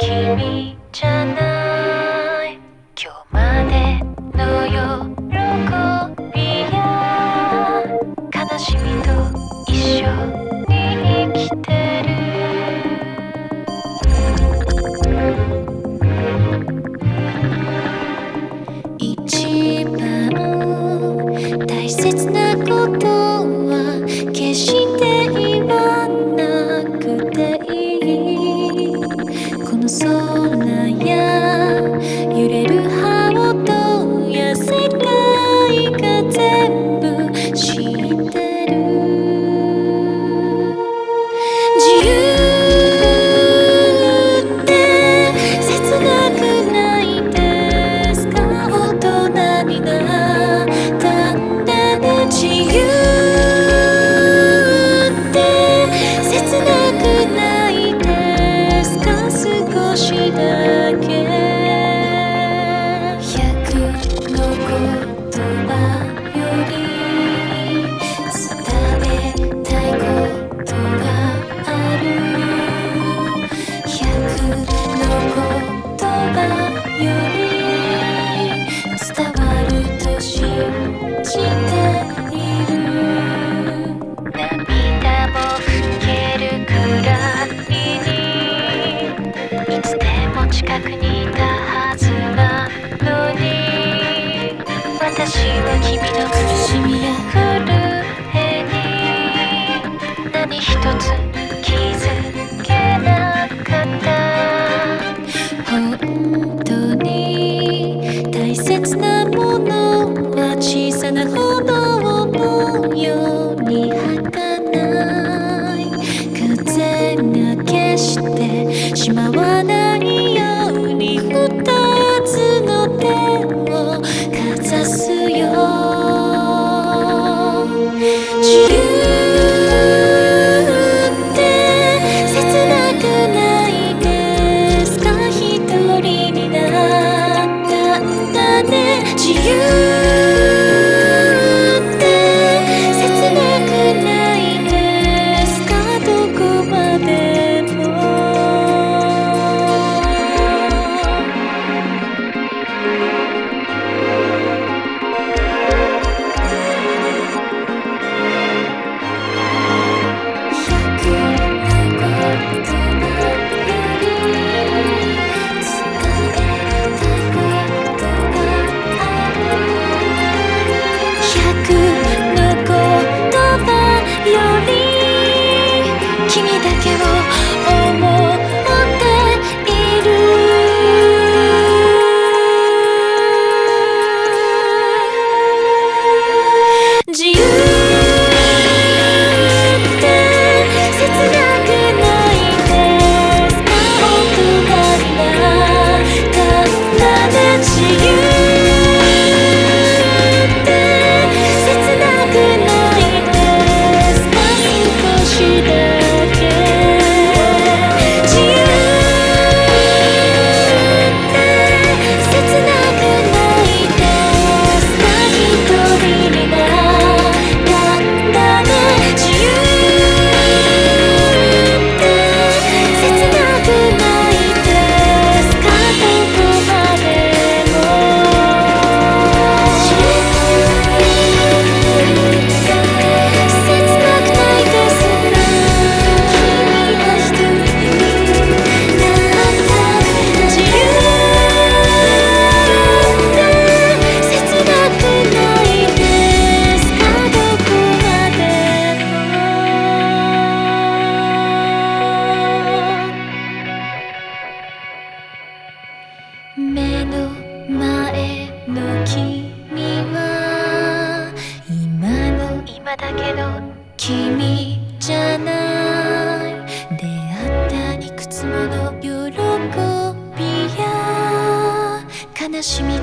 君じゃない。今日までの喜びや悲しみと一緒に生きてる。一番大切なこと走了呀。许去的。君の苦しみや震えに何一つだけをの君は今の今だけど君じゃない出会ったいくつもの喜びや悲しみ